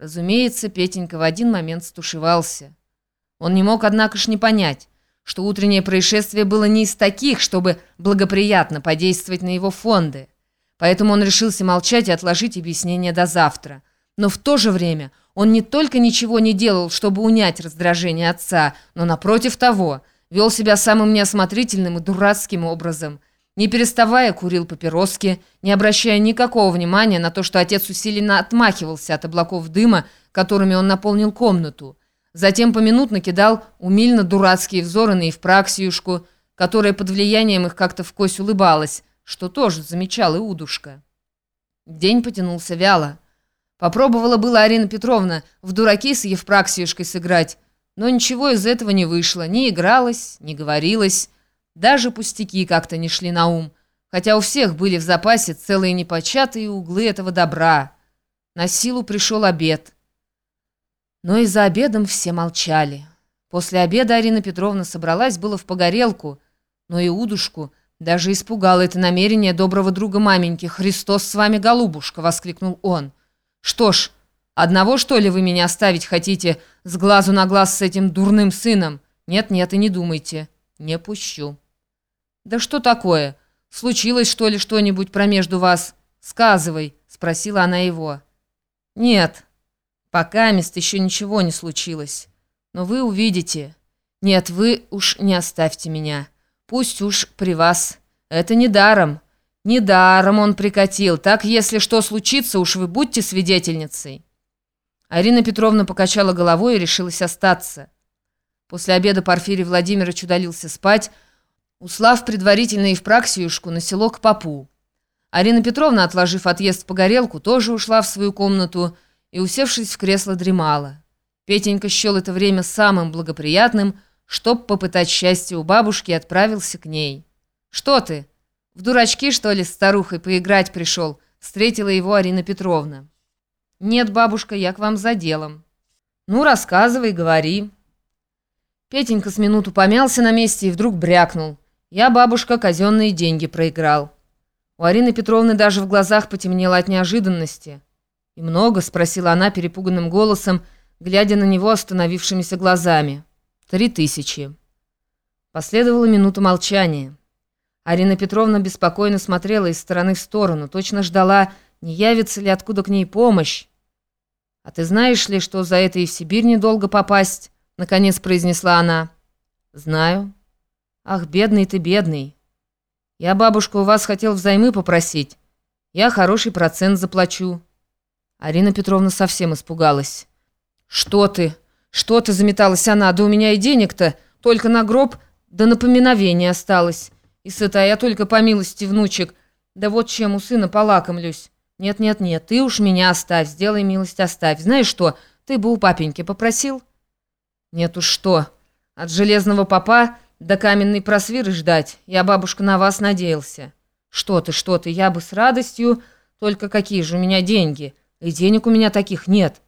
Разумеется, Петенька в один момент стушевался. Он не мог, однако ж, не понять, что утреннее происшествие было не из таких, чтобы благоприятно подействовать на его фонды. Поэтому он решился молчать и отложить объяснение до завтра. Но в то же время он не только ничего не делал, чтобы унять раздражение отца, но, напротив того, вел себя самым неосмотрительным и дурацким образом. Не переставая курил папироски, не обращая никакого внимания на то, что отец усиленно отмахивался от облаков дыма, которыми он наполнил комнату. Затем поминутно кидал умильно дурацкие взоры на Евпраксиюшку, которая под влиянием их как-то в кость улыбалась, что тоже замечал и удушка. День потянулся вяло. Попробовала была Арина Петровна в дураки с Евпраксиюшкой сыграть, но ничего из этого не вышло, не игралось, не говорилось, даже пустяки как-то не шли на ум, хотя у всех были в запасе целые непочатые углы этого добра. На силу пришел обед. Но и за обедом все молчали. После обеда Арина Петровна собралась было в погорелку, но и удушку даже испугало это намерение доброго друга маменьки. «Христос с вами, голубушка!» — воскликнул он. «Что ж, одного, что ли, вы меня оставить хотите с глазу на глаз с этим дурным сыном? Нет-нет, и не думайте. Не пущу». «Да что такое? Случилось, что ли, что-нибудь промежду вас? Сказывай», — спросила она его. «Нет». Пока мест еще ничего не случилось. Но вы увидите. Нет, вы уж не оставьте меня. Пусть уж при вас. Это не даром. Не даром он прикатил. Так, если что случится, уж вы будьте свидетельницей. Арина Петровна покачала головой и решилась остаться. После обеда Порфирий Владимирович удалился спать, услав предварительно и в праксиюшку на село к попу. Арина Петровна, отложив отъезд по горелку, тоже ушла в свою комнату и, усевшись в кресло, дремала. Петенька счел это время самым благоприятным, чтоб попытать счастье у бабушки, отправился к ней. «Что ты? В дурачки, что ли, с старухой поиграть пришел?» Встретила его Арина Петровна. «Нет, бабушка, я к вам за делом». «Ну, рассказывай, говори». Петенька с минуту помялся на месте и вдруг брякнул. «Я, бабушка, казенные деньги проиграл». У Арины Петровны даже в глазах потемнело от неожиданности. «И много?» — спросила она перепуганным голосом, глядя на него остановившимися глазами. «Три тысячи». Последовала минута молчания. Арина Петровна беспокойно смотрела из стороны в сторону, точно ждала, не явится ли откуда к ней помощь. «А ты знаешь ли, что за это и в Сибирь недолго попасть?» — наконец произнесла она. «Знаю». «Ах, бедный ты, бедный. Я, бабушка, у вас хотел взаймы попросить. Я хороший процент заплачу». Арина Петровна совсем испугалась. «Что ты? Что ты?» — заметалась она. «Да у меня и денег-то только на гроб да на осталось. И сыта я только по милости внучек. Да вот чем у сына полакомлюсь. Нет-нет-нет, ты уж меня оставь, сделай милость оставь. Знаешь что, ты бы у папеньки попросил?» «Нет уж что, от железного попа до каменной просвиры ждать. Я, бабушка, на вас надеялся». «Что ты, что ты, я бы с радостью, только какие же у меня деньги?» И денег у меня таких нет.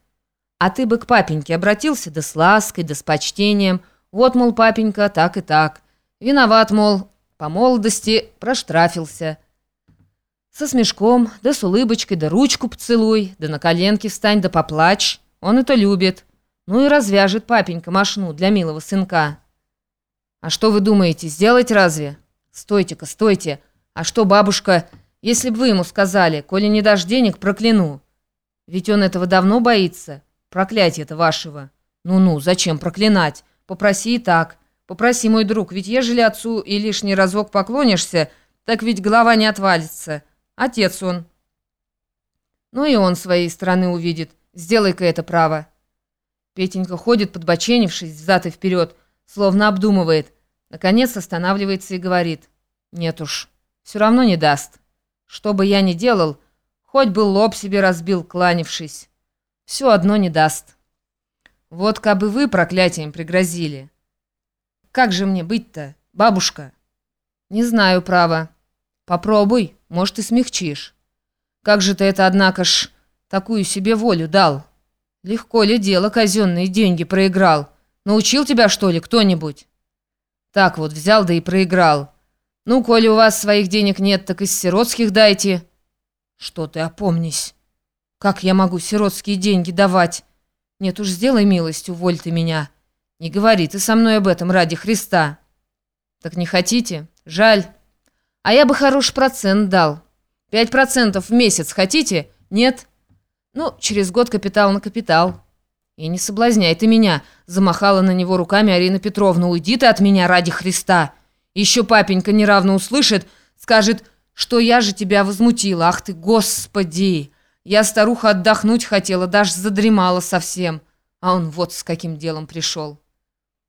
А ты бы к папеньке обратился, да с лаской, да с почтением. Вот, мол, папенька, так и так. Виноват, мол, по молодости проштрафился. Со смешком, да с улыбочкой, да ручку поцелуй, да на коленки встань, да поплачь. Он это любит. Ну и развяжет папенька машну для милого сынка. А что вы думаете, сделать разве? Стойте-ка, стойте. А что, бабушка, если бы вы ему сказали, коли не дашь денег, прокляну. Ведь он этого давно боится. Проклятие-то вашего. Ну-ну, зачем проклинать? Попроси и так. Попроси, мой друг, ведь ежели отцу и лишний разок поклонишься, так ведь голова не отвалится. Отец он. Ну и он своей стороны увидит. Сделай-ка это право. Петенька ходит, подбоченившись взад и вперед, словно обдумывает. Наконец останавливается и говорит. Нет уж, все равно не даст. Что бы я ни делал, Хоть бы лоб себе разбил, кланившись. Все одно не даст. Вот кабы вы проклятием пригрозили. Как же мне быть-то, бабушка? Не знаю, право. Попробуй, может, и смягчишь. Как же ты это, однако ж, такую себе волю дал? Легко ли дело казенные деньги проиграл? Научил тебя, что ли, кто-нибудь? Так вот, взял да и проиграл. Ну, коли у вас своих денег нет, так из сиротских дайте. «Что ты, опомнись!» Как я могу сиротские деньги давать? Нет уж, сделай милость, уволь ты меня. Не говори ты со мной об этом ради Христа. Так не хотите? Жаль. А я бы хороший процент дал. Пять процентов в месяц хотите? Нет? Ну, через год капитал на капитал. И не соблазняй ты меня, замахала на него руками Арина Петровна. Уйди ты от меня ради Христа. Еще папенька неравно услышит, скажет, что я же тебя возмутила. Ах ты, господи! Я старуха отдохнуть хотела, даже задремала совсем. А он вот с каким делом пришел.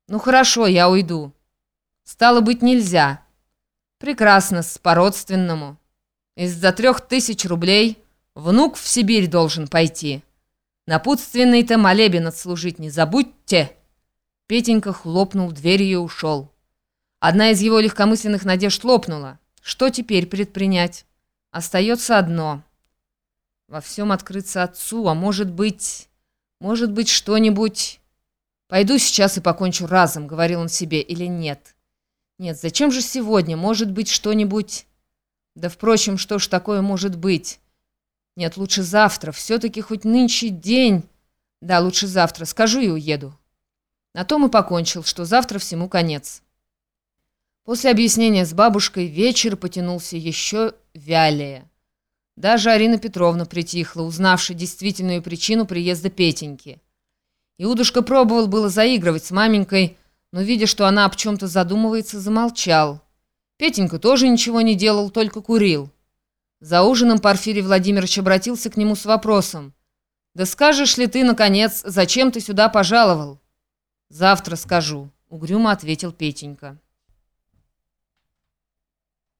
Ну хорошо, я уйду. Стало быть, нельзя. Прекрасно, по-родственному. Из-за трех тысяч рублей внук в Сибирь должен пойти. Напутственный-то молебен отслужить не забудьте. Петенька хлопнул дверью и ушел. Одна из его легкомысленных надежд лопнула. Что теперь предпринять? Остается одно. Во всем открыться отцу, а может быть... Может быть, что-нибудь... «Пойду сейчас и покончу разом», — говорил он себе, или нет. «Нет, зачем же сегодня? Может быть, что-нибудь...» «Да, впрочем, что ж такое может быть?» «Нет, лучше завтра. Все-таки хоть нынче день...» «Да, лучше завтра. Скажу и уеду». На том и покончил, что завтра всему конец. После объяснения с бабушкой вечер потянулся еще вялее. Даже Арина Петровна притихла, узнавши действительную причину приезда Петеньки. Иудушка пробовал было заигрывать с маменькой, но, видя, что она об чем-то задумывается, замолчал. Петенька тоже ничего не делал, только курил. За ужином Порфирий Владимирович обратился к нему с вопросом. «Да скажешь ли ты, наконец, зачем ты сюда пожаловал?» «Завтра скажу», — угрюмо ответил Петенька.